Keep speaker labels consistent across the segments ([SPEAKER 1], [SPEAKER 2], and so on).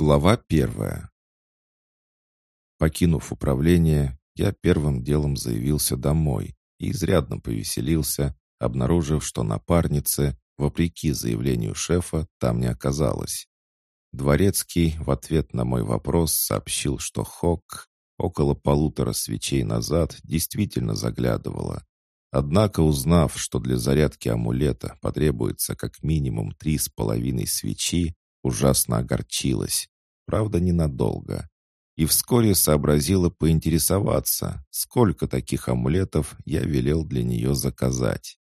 [SPEAKER 1] Глава первая. Покинув управление, я первым делом заявился домой и изрядно повеселился, обнаружив, что напарницы, вопреки заявлению шефа, там не оказалось. Дворецкий в ответ на мой вопрос сообщил, что Хок около полутора свечей назад действительно заглядывала. Однако, узнав, что для зарядки амулета потребуется как минимум три с половиной свечи, ужасно огорчилась, правда, ненадолго. И вскоре сообразила поинтересоваться, сколько таких амулетов я велел для нее заказать.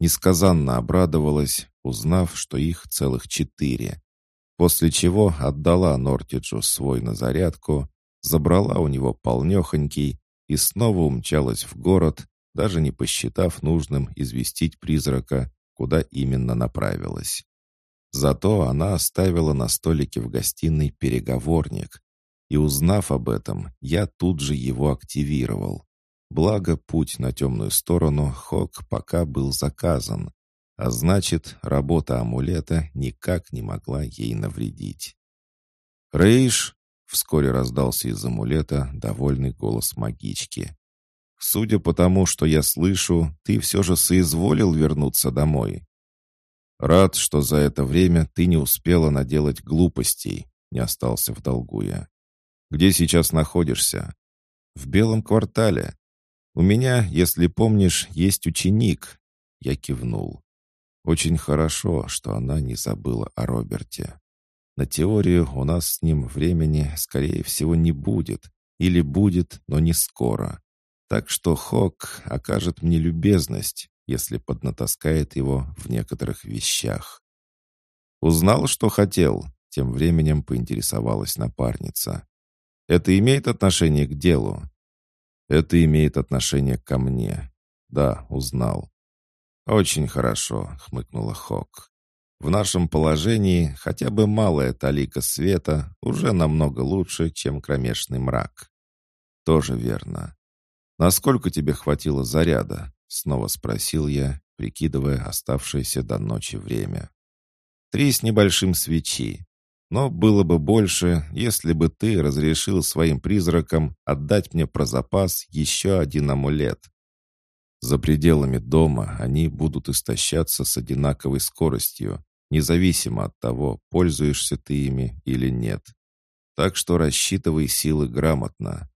[SPEAKER 1] Несказанно обрадовалась, узнав, что их целых четыре. После чего отдала Нортиджу свой на зарядку, забрала у него полнехонький и снова умчалась в город, даже не посчитав нужным известить призрака, куда именно направилась. Зато она оставила на столике в гостиной переговорник. И узнав об этом, я тут же его активировал. Благо, путь на темную сторону Хок пока был заказан. А значит, работа амулета никак не могла ей навредить. «Рейш!» — вскоре раздался из амулета довольный голос магички. «Судя по тому, что я слышу, ты все же соизволил вернуться домой». «Рад, что за это время ты не успела наделать глупостей», — не остался в долгу я. «Где сейчас находишься?» «В Белом квартале. У меня, если помнишь, есть ученик». Я кивнул. Очень хорошо, что она не забыла о Роберте. На теорию у нас с ним времени, скорее всего, не будет. Или будет, но не скоро. Так что Хок окажет мне любезность, если поднатаскает его в некоторых вещах. «Узнал, что хотел?» — тем временем поинтересовалась напарница. «Это имеет отношение к делу?» «Это имеет отношение ко мне. Да, узнал». «Очень хорошо», — хмыкнула Хок. «В нашем положении хотя бы малая талика света уже намного лучше, чем кромешный мрак». «Тоже верно. Насколько тебе хватило заряда?» Снова спросил я, прикидывая оставшееся до ночи время. «Три с небольшим свечи. Но было бы больше, если бы ты разрешил своим призракам отдать мне про запас еще один амулет. За пределами дома они будут истощаться с одинаковой скоростью, независимо от того, пользуешься ты ими или нет. Так что рассчитывай силы грамотно».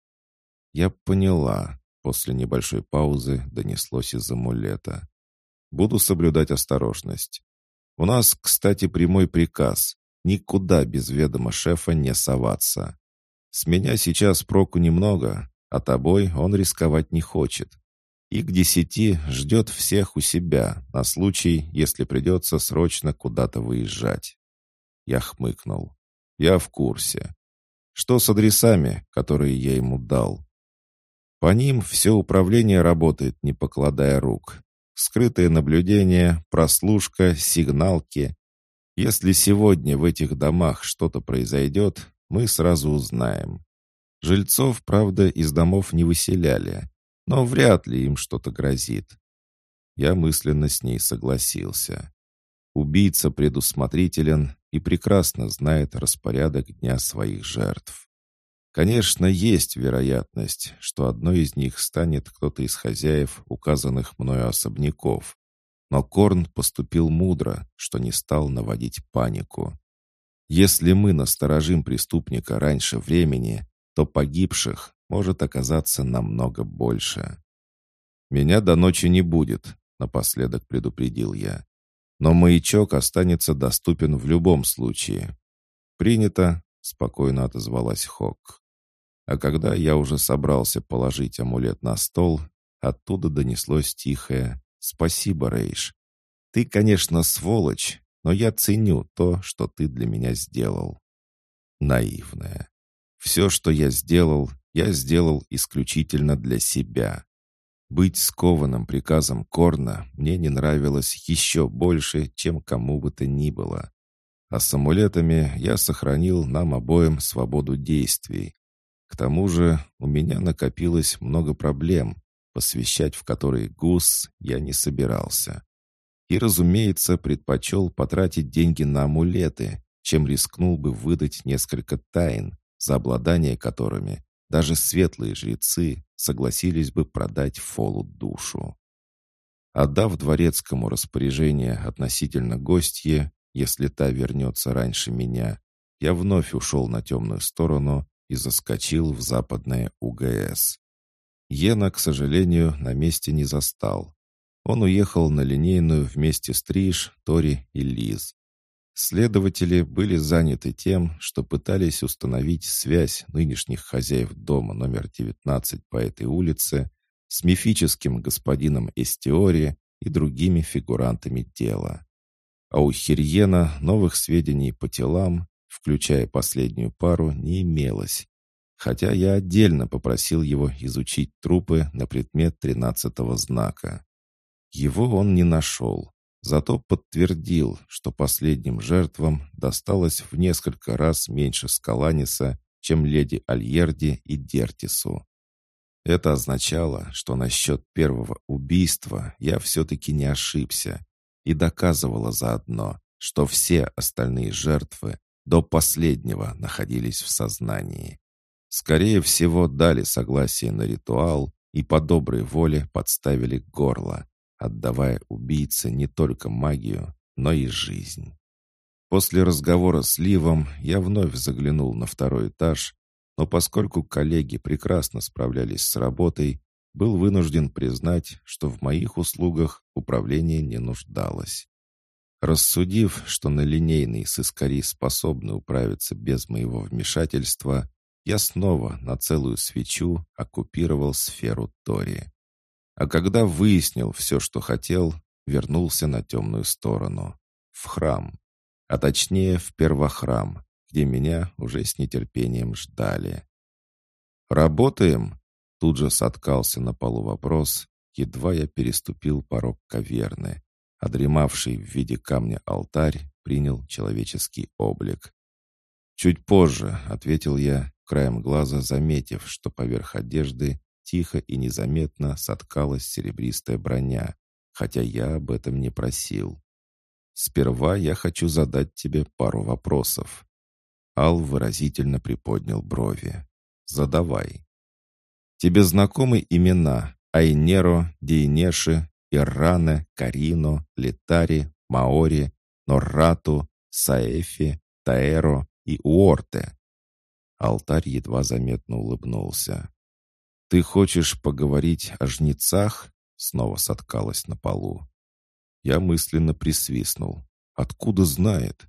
[SPEAKER 1] «Я поняла», После небольшой паузы донеслось из амулета. «Буду соблюдать осторожность. У нас, кстати, прямой приказ. Никуда без ведома шефа не соваться. С меня сейчас проку немного, а тобой он рисковать не хочет. И к десяти ждет всех у себя на случай, если придется срочно куда-то выезжать». Я хмыкнул. «Я в курсе. Что с адресами, которые я ему дал?» По ним все управление работает, не покладая рук. Скрытое наблюдение, прослушка, сигналки. Если сегодня в этих домах что-то произойдет, мы сразу узнаем. Жильцов, правда, из домов не выселяли, но вряд ли им что-то грозит. Я мысленно с ней согласился. Убийца предусмотрителен и прекрасно знает распорядок дня своих жертв. Конечно, есть вероятность, что одной из них станет кто-то из хозяев указанных мною особняков. Но Корн поступил мудро, что не стал наводить панику. Если мы насторожим преступника раньше времени, то погибших может оказаться намного больше. «Меня до ночи не будет», — напоследок предупредил я. «Но маячок останется доступен в любом случае». «Принято», — спокойно отозвалась Хок. А когда я уже собрался положить амулет на стол, оттуда донеслось тихое «Спасибо, Рейш. Ты, конечно, сволочь, но я ценю то, что ты для меня сделал». Наивная. Все, что я сделал, я сделал исключительно для себя. Быть скованным приказом Корна мне не нравилось еще больше, чем кому бы то ни было. А с амулетами я сохранил нам обоим свободу действий, к тому же у меня накопилось много проблем, посвящать в которые гус я не собирался. И, разумеется, предпочел потратить деньги на амулеты, чем рискнул бы выдать несколько тайн, за обладание которыми даже светлые жрецы согласились бы продать Фолу душу. Отдав дворецкому распоряжение относительно гостье, если та вернется раньше меня, я вновь ушел на темную сторону и заскочил в западное УГС. Йена, к сожалению, на месте не застал. Он уехал на линейную вместе с Триш, Тори и Лиз. Следователи были заняты тем, что пытались установить связь нынешних хозяев дома номер 19 по этой улице с мифическим господином Эстиори и другими фигурантами дела. А у Хирьена новых сведений по телам, включая последнюю пару, не имелось, хотя я отдельно попросил его изучить трупы на предмет тринадцатого знака. Его он не нашел, зато подтвердил, что последним жертвам досталось в несколько раз меньше Скаланиса, чем леди Альерди и Дертису. Это означало, что насчет первого убийства я все-таки не ошибся и доказывало заодно, что все остальные жертвы до последнего находились в сознании. Скорее всего, дали согласие на ритуал и по доброй воле подставили горло, отдавая убийце не только магию, но и жизнь. После разговора с Ливом я вновь заглянул на второй этаж, но поскольку коллеги прекрасно справлялись с работой, был вынужден признать, что в моих услугах управление не нуждалось. Рассудив, что на линейный сыскари способны управиться без моего вмешательства, я снова на целую свечу оккупировал сферу Тори. А когда выяснил все, что хотел, вернулся на темную сторону, в храм, а точнее в первохрам, где меня уже с нетерпением ждали. «Работаем?» Тут же соткался на полу вопрос, едва я переступил порог каверны, а дремавший в виде камня алтарь принял человеческий облик. «Чуть позже», — ответил я, краем глаза заметив, что поверх одежды тихо и незаметно соткалась серебристая броня, хотя я об этом не просил. «Сперва я хочу задать тебе пару вопросов». Ал выразительно приподнял брови. «Задавай». «Тебе знакомы имена Айнеро, Дейнеши, Ирране, Карино, Летари, Маори, Норрату, Саэфи, Таэро и Уорте?» Алтарь едва заметно улыбнулся. «Ты хочешь поговорить о жнецах?» Снова соткалась на полу. Я мысленно присвистнул. «Откуда знает?»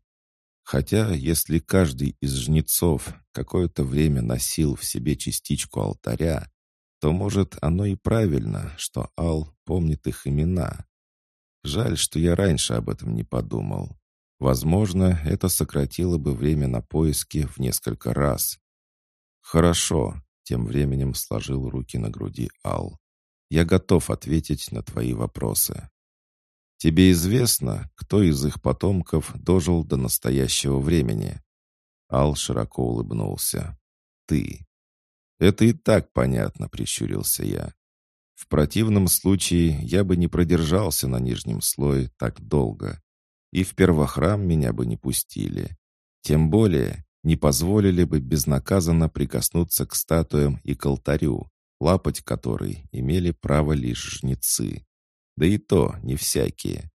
[SPEAKER 1] Хотя, если каждый из жнецов какое-то время носил в себе частичку алтаря, то, может, оно и правильно, что Ал помнит их имена. Жаль, что я раньше об этом не подумал. Возможно, это сократило бы время на поиски в несколько раз. «Хорошо», — тем временем сложил руки на груди Ал. «Я готов ответить на твои вопросы». «Тебе известно, кто из их потомков дожил до настоящего времени?» Ал широко улыбнулся. «Ты». «Это и так понятно», — прищурился я. «В противном случае я бы не продержался на нижнем слое так долго, и в первохрам меня бы не пустили. Тем более, не позволили бы безнаказанно прикоснуться к статуям и к алтарю, лапать которой имели право лишь жнецы. Да и то не всякие.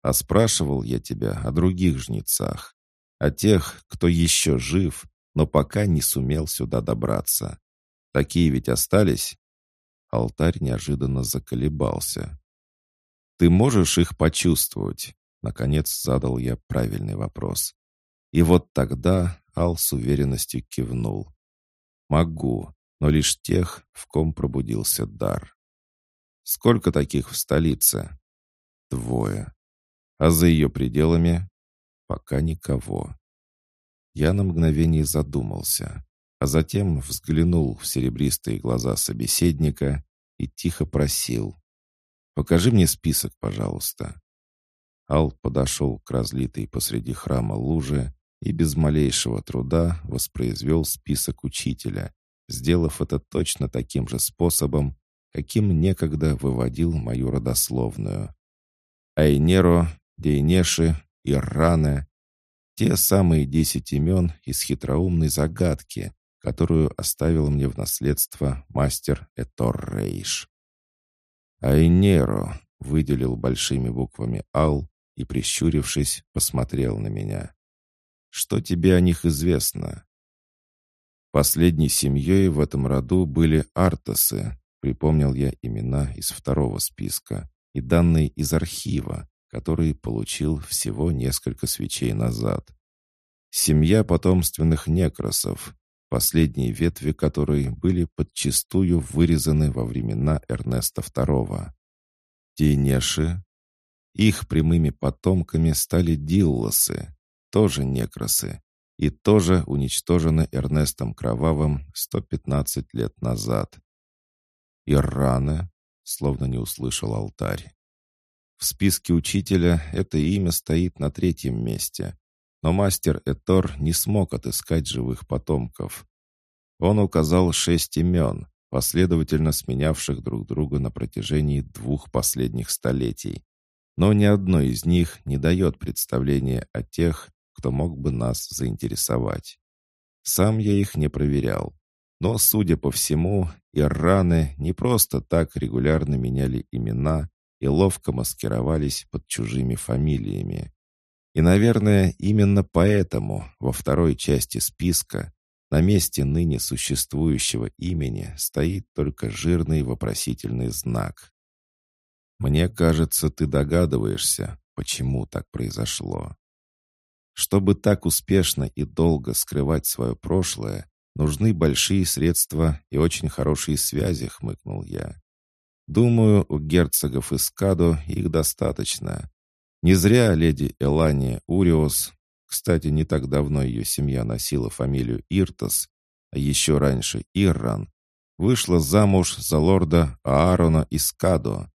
[SPEAKER 1] А спрашивал я тебя о других жнецах, о тех, кто еще жив, но пока не сумел сюда добраться. Такие ведь остались?» Алтарь неожиданно заколебался. «Ты можешь их почувствовать?» Наконец задал я правильный вопрос. И вот тогда Ал с уверенностью кивнул. «Могу, но лишь тех, в ком пробудился дар». «Сколько таких в столице?» «Двое. А за ее пределами?» «Пока никого». Я на мгновение задумался, а затем взглянул в серебристые глаза собеседника и тихо просил. «Покажи мне список, пожалуйста». Ал подошел к разлитой посреди храма луже и без малейшего труда воспроизвел список учителя, сделав это точно таким же способом, каким некогда выводил мою родословную. Айнеро, Дейнеши, Ирране. Те самые десять имен из хитроумной загадки, которую оставил мне в наследство мастер Этор Рейш. «Айнеро», — выделил большими буквами Ал и, прищурившись, посмотрел на меня. «Что тебе о них известно?» Последней семьей в этом роду были Артасы, припомнил я имена из второго списка и данные из архива, который получил всего несколько свечей назад. Семья потомственных некросов, последние ветви которой были подчистую вырезаны во времена Эрнеста II. Тейнеши. Их прямыми потомками стали диллосы, тоже некросы, и тоже уничтожены Эрнестом Кровавым 115 лет назад. Иррана, словно не услышал алтарь. В списке учителя это имя стоит на третьем месте, но мастер Этор не смог отыскать живых потомков. Он указал шесть имен, последовательно сменявших друг друга на протяжении двух последних столетий. Но ни одно из них не дает представления о тех, кто мог бы нас заинтересовать. Сам я их не проверял. Но, судя по всему, ирраны не просто так регулярно меняли имена и ловко маскировались под чужими фамилиями. И, наверное, именно поэтому во второй части списка на месте ныне существующего имени стоит только жирный вопросительный знак. Мне кажется, ты догадываешься, почему так произошло. Чтобы так успешно и долго скрывать свое прошлое, нужны большие средства и очень хорошие связи, хмыкнул я. Думаю, у герцогов из Кадо их достаточно. Не зря леди Элания Уриос, кстати, не так давно ее семья носила фамилию Иртос, а еще раньше Ирран, вышла замуж за лорда Аарона Искадо.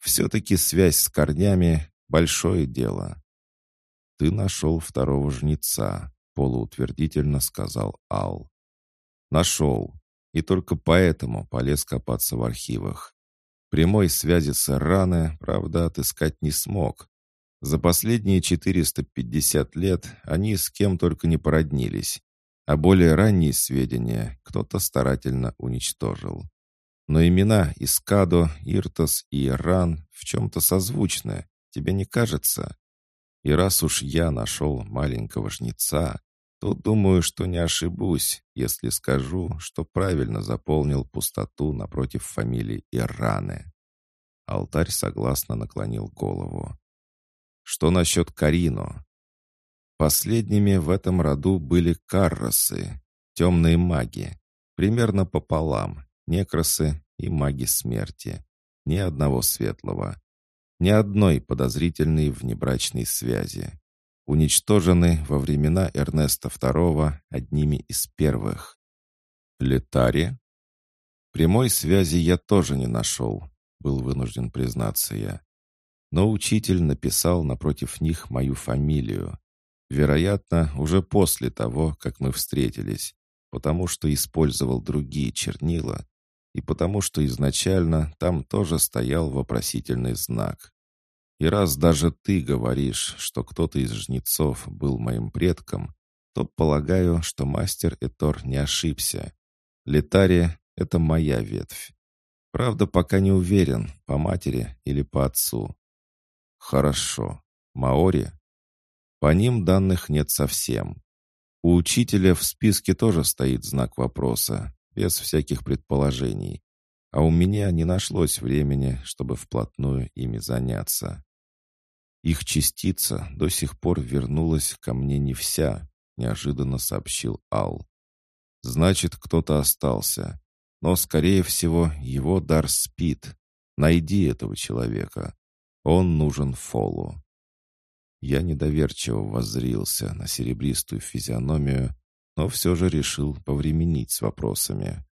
[SPEAKER 1] Все-таки связь с корнями — большое дело. «Ты нашел второго жнеца», — полуутвердительно сказал Ал. «Нашел. И только поэтому полез копаться в архивах. Прямой связи с Иране, правда, отыскать не смог, за последние 450 лет они с кем только не породнились, а более ранние сведения кто-то старательно уничтожил. Но имена Искадо, Иртос и Иран в чем-то созвучны, тебе не кажется? И раз уж я нашел маленького жнеца, то думаю, что не ошибусь, если скажу, что правильно заполнил пустоту напротив фамилии Ираны. Алтарь согласно наклонил голову. Что насчет Карино? Последними в этом роду были карросы, темные маги, примерно пополам, некросы и маги смерти. Ни одного светлого. Ни одной подозрительной внебрачной связи. Уничтожены во времена Эрнеста II одними из первых. Летари? Прямой связи я тоже не нашел, был вынужден признаться я но учитель написал напротив них мою фамилию. Вероятно, уже после того, как мы встретились, потому что использовал другие чернила и потому что изначально там тоже стоял вопросительный знак. И раз даже ты говоришь, что кто-то из жнецов был моим предком, то полагаю, что мастер Этор не ошибся. Летария — это моя ветвь. Правда, пока не уверен, по матери или по отцу. Хорошо. Маори? По ним данных нет совсем. У учителя в списке тоже стоит знак вопроса, без всяких предположений. А у меня не нашлось времени, чтобы вплотную ими заняться. Их частица до сих пор вернулась ко мне не вся, неожиданно сообщил Ал. Значит, кто-то остался. Но, скорее всего, его дар спит. Найди этого человека. Он нужен Фолу. Я недоверчиво воззрился на серебристую физиономию, но все же решил повременить с вопросами.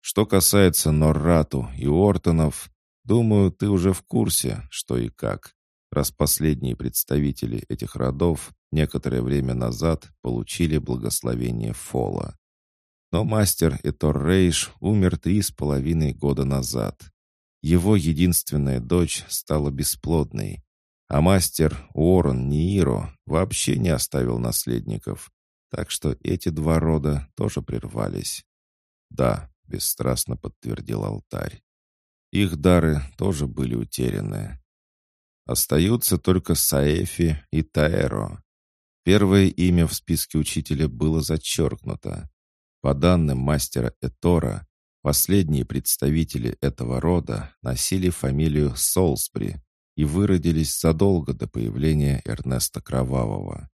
[SPEAKER 1] Что касается Норрату и Ортонов, думаю, ты уже в курсе, что и как, раз последние представители этих родов некоторое время назад получили благословение Фола. Но мастер Этор Рейш умер три с половиной года назад. Его единственная дочь стала бесплодной. А мастер Уоррен Нииро вообще не оставил наследников, так что эти два рода тоже прервались. «Да», — бесстрастно подтвердил алтарь. «Их дары тоже были утеряны. Остаются только Саэфи и Таэро. Первое имя в списке учителя было зачеркнуто. По данным мастера Этора, последние представители этого рода носили фамилию Солсбри и выродились задолго до появления Эрнеста Кровавого.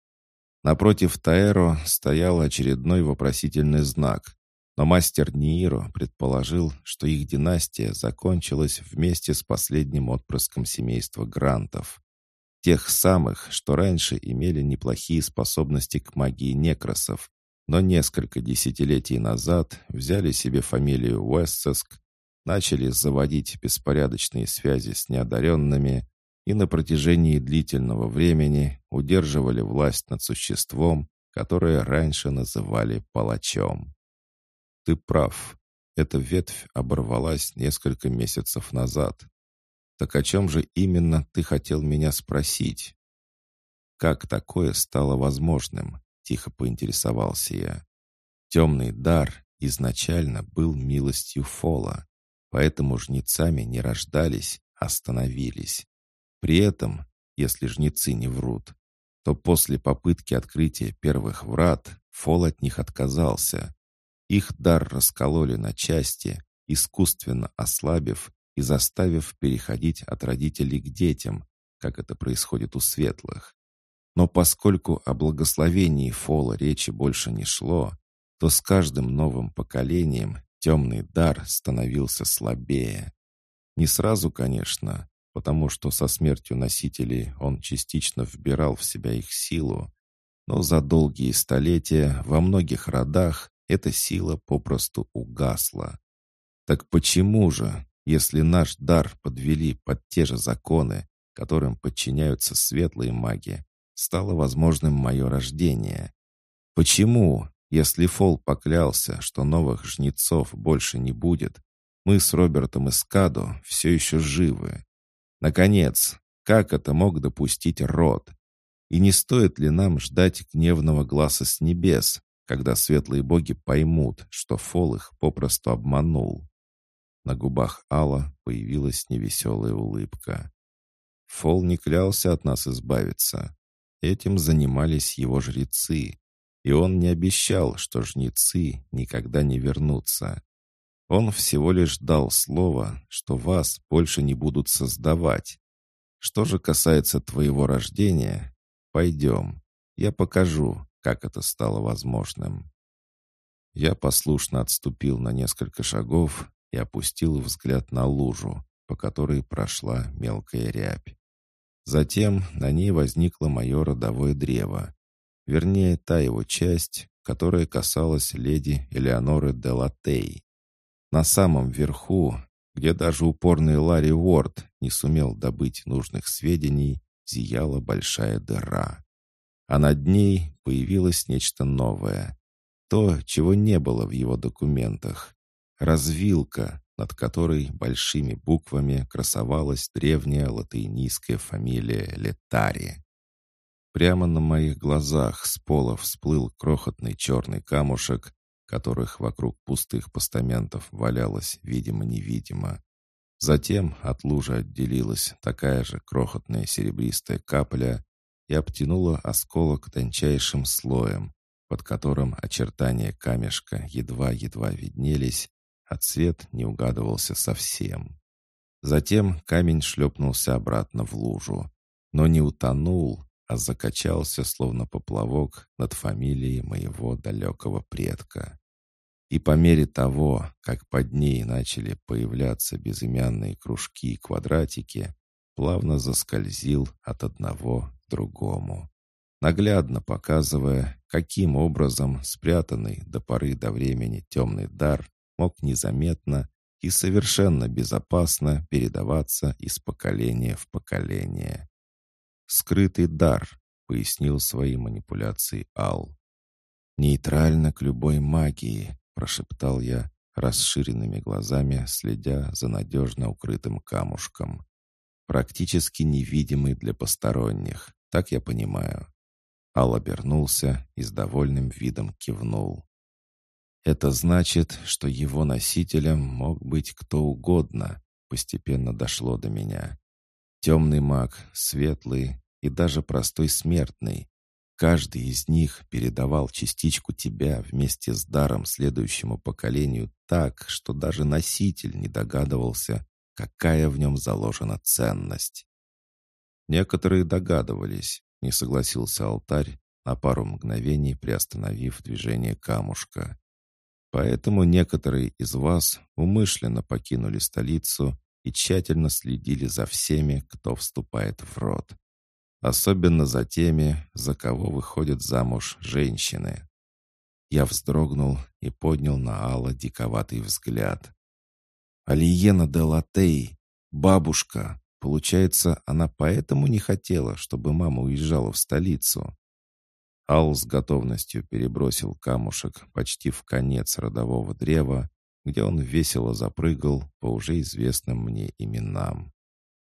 [SPEAKER 1] Напротив Таэро стоял очередной вопросительный знак, но мастер Нииро предположил, что их династия закончилась вместе с последним отпрыском семейства Грантов. Тех самых, что раньше имели неплохие способности к магии некросов, но несколько десятилетий назад взяли себе фамилию Уэссеск, начали заводить беспорядочные связи с неодаренными и на протяжении длительного времени удерживали власть над существом, которое раньше называли палачом. Ты прав. Эта ветвь оборвалась несколько месяцев назад. Так о чем же именно ты хотел меня спросить? Как такое стало возможным? Тихо поинтересовался я. Темный дар изначально был милостью Фола, поэтому жнецами не рождались, а становились. При этом, если жнецы не врут, то после попытки открытия первых врат Фол от них отказался, их дар раскололи на части, искусственно ослабив и заставив переходить от родителей к детям, как это происходит у светлых. Но поскольку о благословении Фола речи больше не шло, то с каждым новым поколением темный дар становился слабее. Не сразу, конечно, потому что со смертью носителей он частично вбирал в себя их силу, но за долгие столетия во многих родах эта сила попросту угасла. Так почему же, если наш дар подвели под те же законы, которым подчиняются светлые маги, стало возможным мое рождение? Почему, если Фол поклялся, что новых жнецов больше не будет, мы с Робертом и Скадо все еще живы? Наконец, как это мог допустить род? И не стоит ли нам ждать гневного глаза с небес, когда светлые боги поймут, что Фол их попросту обманул. На губах Алла появилась невеселая улыбка. Фол не клялся от нас избавиться. Этим занимались его жрецы, и он не обещал, что жнецы никогда не вернутся. Он всего лишь дал слово, что вас больше не будут создавать. Что же касается твоего рождения, пойдем, я покажу, как это стало возможным. Я послушно отступил на несколько шагов и опустил взгляд на лужу, по которой прошла мелкая рябь. Затем на ней возникло мое родовое древо, вернее, та его часть, которая касалась леди Элеоноры де Латей. На самом верху, где даже упорный Ларри Уорд не сумел добыть нужных сведений, зияла большая дыра а над ней появилось нечто новое. То, чего не было в его документах. Развилка, над которой большими буквами красовалась древняя латынийская фамилия Летари. Прямо на моих глазах с пола всплыл крохотный черный камушек, которых вокруг пустых постаментов валялось видимо-невидимо. Затем от лужи отделилась такая же крохотная серебристая капля, и обтянула осколок тончайшим слоем, под которым очертания камешка едва-едва виднелись, а цвет не угадывался совсем. Затем камень шлепнулся обратно в лужу, но не утонул, а закачался, словно поплавок, над фамилией моего далекого предка. И по мере того, как под ней начали появляться безымянные кружки и квадратики, плавно заскользил от одного другому, наглядно показывая, каким образом спрятанный до поры до времени темный дар мог незаметно и совершенно безопасно передаваться из поколения в поколение. «Скрытый дар», — пояснил свои манипуляции Ал. «Нейтрально к любой магии», — прошептал я, расширенными глазами следя за надежно укрытым камушком. практически невидимый для посторонних, так я понимаю. Ал обернулся и с довольным видом кивнул. Это значит, что его носителем мог быть кто угодно, постепенно дошло до меня. Темный маг, светлый и даже простой смертный. Каждый из них передавал частичку тебя вместе с даром следующему поколению так, что даже носитель не догадывался, какая в нем заложена ценность. Некоторые догадывались, не согласился алтарь, на пару мгновений приостановив движение камушка. Поэтому некоторые из вас умышленно покинули столицу и тщательно следили за всеми, кто вступает в род. Особенно за теми, за кого выходят замуж женщины. Я вздрогнул и поднял на Алла диковатый взгляд. «Алиена де Латей, бабушка, получается, она поэтому не хотела, чтобы мама уезжала в столицу?» Ал с готовностью перебросил камушек почти в конец родового древа, где он весело запрыгал по уже известным мне именам.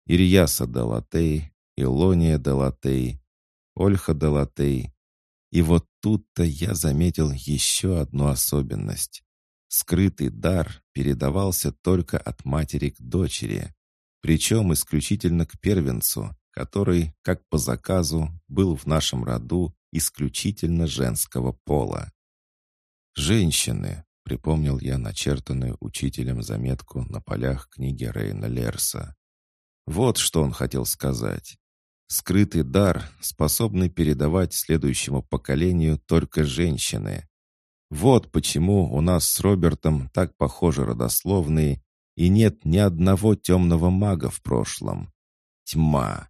[SPEAKER 1] Ирьяса Далатей, Илония Далатей, Ольха Далатей. И вот тут-то я заметил еще одну особенность. Скрытый дар передавался только от матери к дочери, причем исключительно к первенцу, который, как по заказу, был в нашем роду исключительно женского пола. «Женщины», — припомнил я начертанную учителем заметку на полях книги Рейна Лерса. Вот что он хотел сказать. Скрытый дар, способный передавать следующему поколению только женщины. Вот почему у нас с Робертом так похожи родословные, и нет ни одного темного мага в прошлом. Тьма.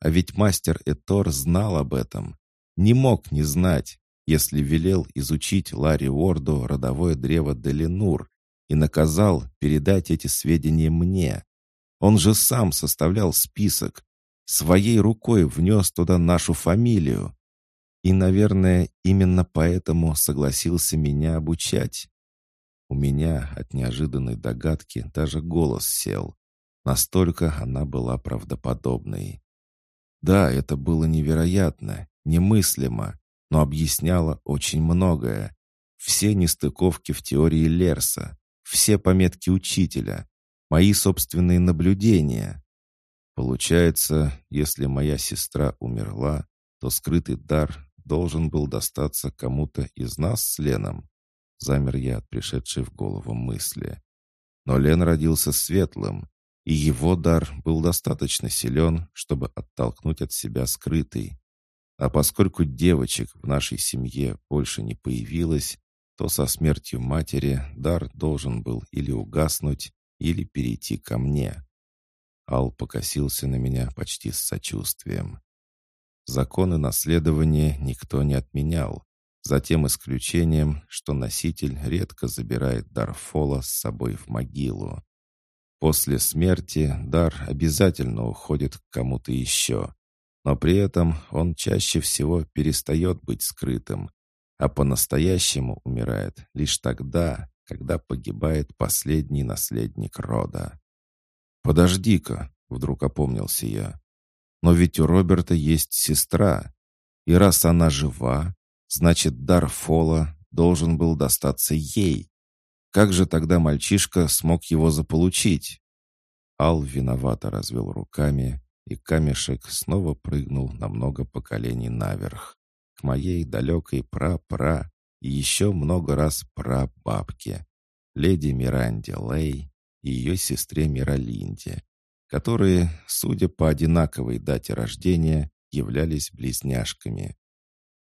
[SPEAKER 1] А ведь мастер Этор знал об этом не мог не знать, если велел изучить Ларри Уорду родовое древо Делинур и наказал передать эти сведения мне. Он же сам составлял список, своей рукой внес туда нашу фамилию. И, наверное, именно поэтому согласился меня обучать. У меня от неожиданной догадки даже голос сел. Настолько она была правдоподобной. Да, это было невероятно, немыслимо, но объясняло очень многое. Все нестыковки в теории Лерса, все пометки учителя, мои собственные наблюдения. Получается, если моя сестра умерла, то скрытый дар должен был достаться кому-то из нас с Леном. Замер я от пришедшей в голову мысли. Но Лен родился светлым, и его дар был достаточно силен, чтобы оттолкнуть от себя скрытый. А поскольку девочек в нашей семье больше не появилось, то со смертью матери дар должен был или угаснуть, или перейти ко мне. Ал покосился на меня почти с сочувствием. Законы наследования никто не отменял, за тем исключением, что носитель редко забирает дар Фола с собой в могилу. После смерти дар обязательно уходит к кому-то еще, но при этом он чаще всего перестает быть скрытым, а по-настоящему умирает лишь тогда, когда погибает последний наследник рода. «Подожди-ка», — вдруг опомнился я, «но ведь у Роберта есть сестра, и раз она жива, значит, дар Фола должен был достаться ей. Как же тогда мальчишка смог его заполучить?» Ал виновато развел руками, и камешек снова прыгнул на много поколений наверх, к моей далекой пра-пра и еще много раз пра-бабке, леди Миранде Лей и ее сестре Миралинде, которые, судя по одинаковой дате рождения, являлись близняшками.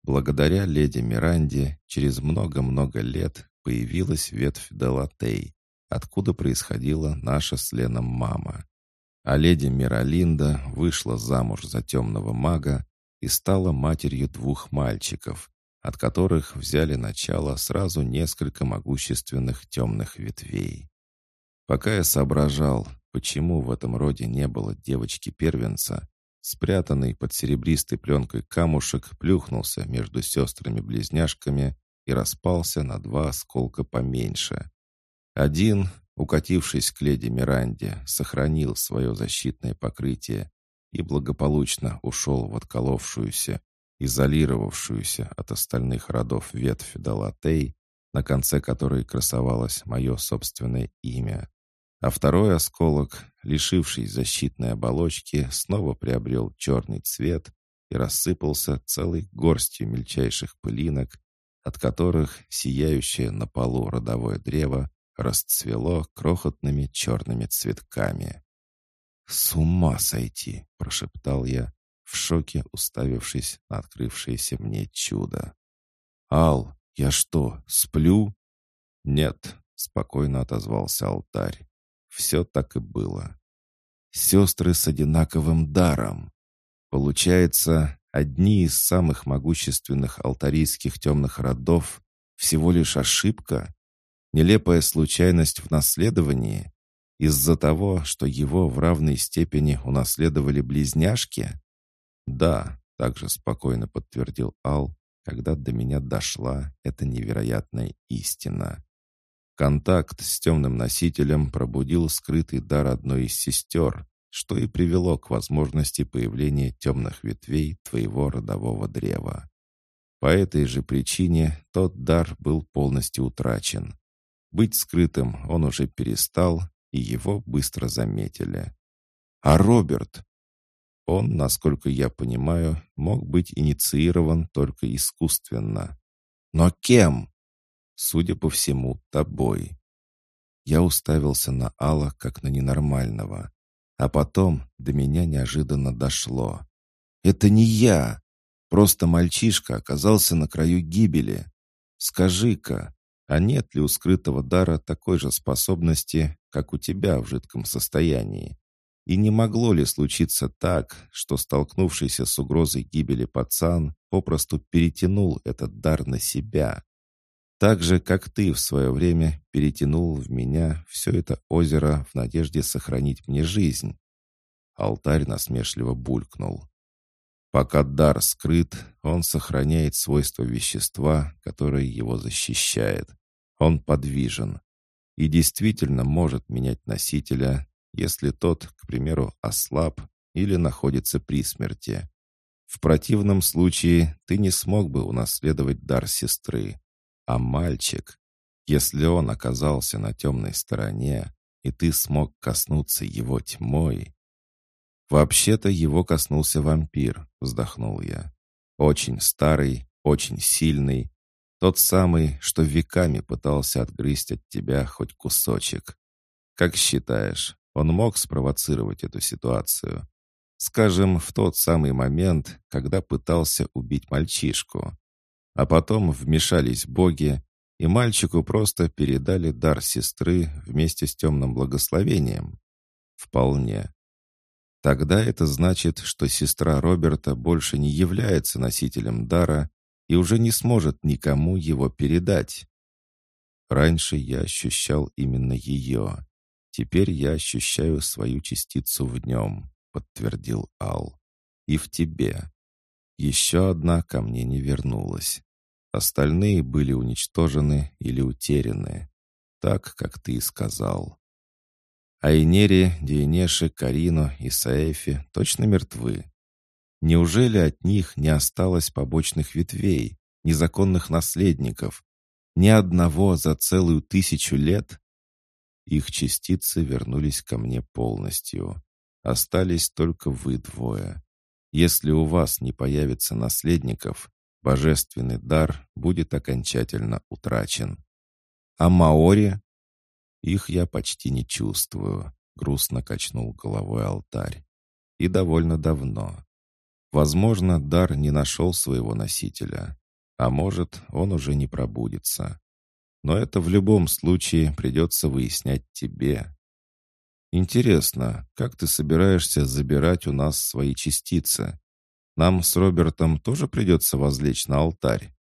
[SPEAKER 1] Благодаря леди Миранде через много-много лет появилась ветвь Делатей, откуда происходила наша с Леном мама. А леди Миралинда вышла замуж за темного мага и стала матерью двух мальчиков, от которых взяли начало сразу несколько могущественных темных ветвей. Пока я соображал, почему в этом роде не было девочки-первенца, спрятанный под серебристой пленкой камушек плюхнулся между сестрами-близняшками и распался на два осколка поменьше. Один, укатившись к леди Миранде, сохранил свое защитное покрытие и благополучно ушел в отколовшуюся, изолировавшуюся от остальных родов ветвь Далатей, на конце которой красовалось мое собственное имя. А второй осколок, лишившись защитной оболочки, снова приобрел черный цвет и рассыпался целой горстью мельчайших пылинок, от которых сияющее на полу родовое древо расцвело крохотными черными цветками. «С ума сойти!» — прошептал я, в шоке уставившись на открывшееся мне чудо. «Ал, я что, сплю?» «Нет», — спокойно отозвался алтарь. Все так и было. Сестры с одинаковым даром. Получается, одни из самых могущественных алтарийских темных родов всего лишь ошибка? Нелепая случайность в наследовании? Из-за того, что его в равной степени унаследовали близняшки? Да, также спокойно подтвердил Ал, когда до меня дошла эта невероятная истина. Контакт с темным носителем пробудил скрытый дар одной из сестер, что и привело к возможности появления темных ветвей твоего родового древа. По этой же причине тот дар был полностью утрачен. Быть скрытым он уже перестал, и его быстро заметили. А Роберт? Он, насколько я понимаю, мог быть инициирован только искусственно. Но кем? Судя по всему, тобой. Я уставился на Алла как на ненормального. А потом до меня неожиданно дошло. «Это не я! Просто мальчишка оказался на краю гибели. Скажи-ка, а нет ли у скрытого дара такой же способности, как у тебя в жидком состоянии? И не могло ли случиться так, что столкнувшийся с угрозой гибели пацан попросту перетянул этот дар на себя? Так же, как ты в свое время перетянул в меня все это озеро в надежде сохранить мне жизнь. Алтарь насмешливо булькнул. Пока дар скрыт, он сохраняет свойства вещества, которое его защищает. Он подвижен и действительно может менять носителя, если тот, к примеру, ослаб или находится при смерти. В противном случае ты не смог бы унаследовать дар сестры. А мальчик, если он оказался на темной стороне, и ты смог коснуться его тьмой... Вообще-то его коснулся вампир, вздохнул я. Очень старый, очень сильный. Тот самый, что веками пытался отгрызть от тебя хоть кусочек. Как считаешь, он мог спровоцировать эту ситуацию? Скажем, в тот самый момент, когда пытался убить мальчишку. А потом вмешались боги, и мальчику просто передали дар сестры вместе с темным благословением. Вполне. Тогда это значит, что сестра Роберта больше не является носителем дара и уже не сможет никому его передать. Раньше я ощущал именно ее. Теперь я ощущаю свою частицу в нем, подтвердил Ал. И в тебе. Еще одна ко мне не вернулась. Остальные были уничтожены или утеряны. Так, как ты и сказал. Айнери, Диенеши, Карино и Саэфи точно мертвы. Неужели от них не осталось побочных ветвей, незаконных наследников? Ни одного за целую тысячу лет? Их частицы вернулись ко мне полностью. Остались только вы двое. Если у вас не появится наследников, божественный дар будет окончательно утрачен. А Маори? Их я почти не чувствую, грустно качнул головой алтарь. И довольно давно. Возможно, дар не нашел своего носителя. А может, он уже не пробудится. Но это в любом случае придется выяснять тебе. Интересно, как ты собираешься забирать у нас свои частицы? Нам с Робертом тоже придется возлечь на алтарь.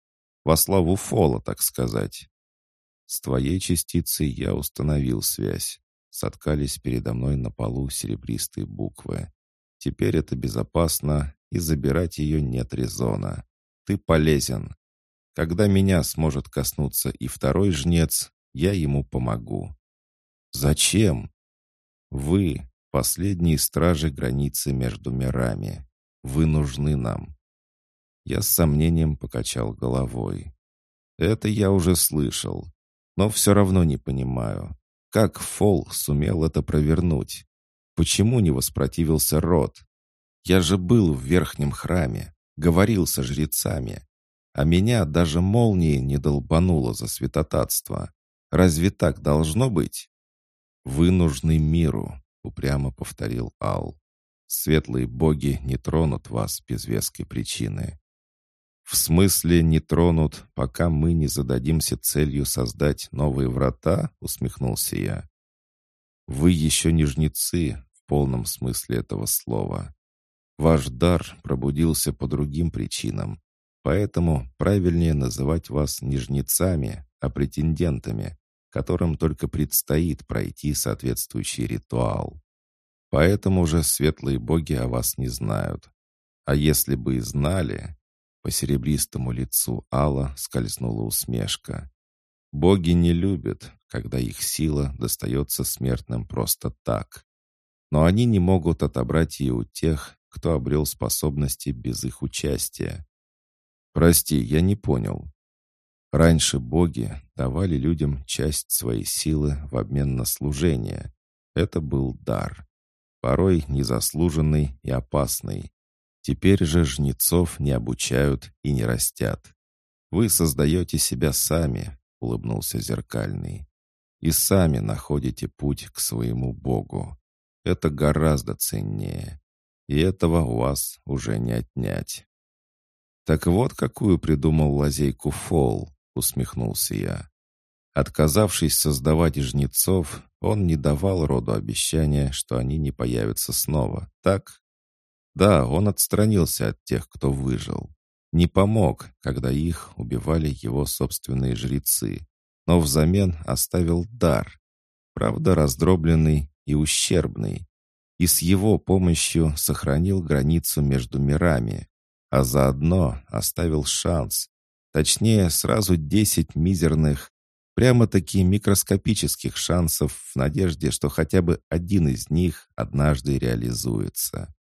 [SPEAKER 1] Во славу Фола, так сказать. С твоей частицей я установил связь. Соткались передо мной на полу серебристые буквы. Теперь это безопасно, и забирать ее нет резона. Ты полезен. Когда меня сможет коснуться и второй жнец, я ему помогу. «Зачем?» «Вы — последние стражи границы между мирами. Вы нужны нам». Я с сомнением покачал головой. «Это я уже слышал, но все равно не понимаю, как Фол сумел это провернуть. Почему не воспротивился род? Я же был в верхнем храме, говорил со жрецами, а меня даже молнией не долбануло за святотатство. Разве так должно быть? «Вы нужны миру», — упрямо повторил Ал. «Светлые боги не тронут вас без веской причины». «В смысле не тронут, пока мы не зададимся целью создать новые врата?» — усмехнулся я. «Вы еще не жнецы в полном смысле этого слова. Ваш дар пробудился по другим причинам, поэтому правильнее называть вас не жнецами, а претендентами, которым только предстоит пройти соответствующий ритуал. Поэтому же светлые боги о вас не знают. А если бы и знали, по серебристому лицу Алла скользнула усмешка. Боги не любят, когда их сила достается смертным просто так. Но они не могут отобрать ее у тех, кто обрел способности без их участия. «Прости, я не понял. Раньше боги давали людям часть своей силы в обмен на служение. Это был дар. Порой незаслуженный и опасный. Теперь же жнецов не обучают и не растят. Вы создаете себя сами, улыбнулся Зеркальный. И сами находите путь к своему Богу. Это гораздо ценнее. И этого у вас уже не отнять. Так вот, какую придумал лазейку Фол усмехнулся я. Отказавшись создавать жнецов, он не давал роду обещания, что они не появятся снова, так? Да, он отстранился от тех, кто выжил. Не помог, когда их убивали его собственные жрецы, но взамен оставил дар, правда раздробленный и ущербный, и с его помощью сохранил границу между мирами, а заодно оставил шанс, Точнее, сразу десять мизерных, прямо-таки микроскопических шансов в надежде, что хотя бы один из них однажды реализуется.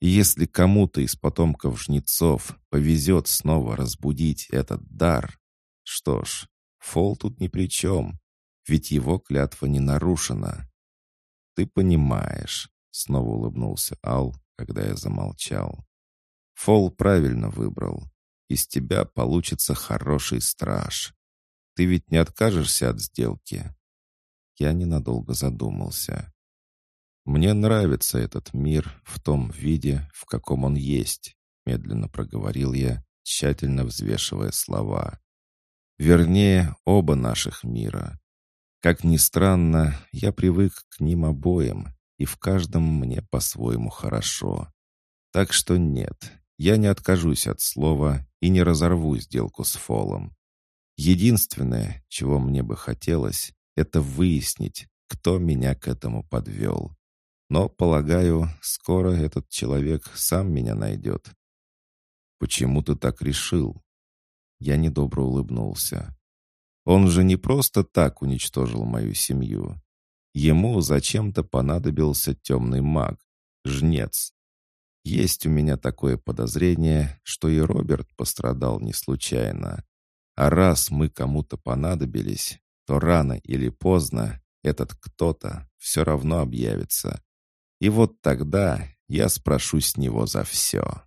[SPEAKER 1] Если кому-то из потомков жнецов повезет снова разбудить этот дар, что ж, Фол тут ни при чем, ведь его клятва не нарушена. «Ты понимаешь», — снова улыбнулся Ал, когда я замолчал. Фол правильно выбрал. Из тебя получится хороший страж. Ты ведь не откажешься от сделки?» Я ненадолго задумался. «Мне нравится этот мир в том виде, в каком он есть», медленно проговорил я, тщательно взвешивая слова. «Вернее, оба наших мира. Как ни странно, я привык к ним обоим, и в каждом мне по-своему хорошо. Так что нет, я не откажусь от слова и не разорву сделку с Фолом. Единственное, чего мне бы хотелось, это выяснить, кто меня к этому подвел. Но, полагаю, скоро этот человек сам меня найдет. Почему ты так решил? Я недобро улыбнулся. Он же не просто так уничтожил мою семью. Ему зачем-то понадобился темный маг, жнец, есть у меня такое подозрение, что и Роберт пострадал не случайно. А раз мы кому-то понадобились, то рано или поздно этот кто-то все равно объявится. И вот тогда я спрошу с него за все.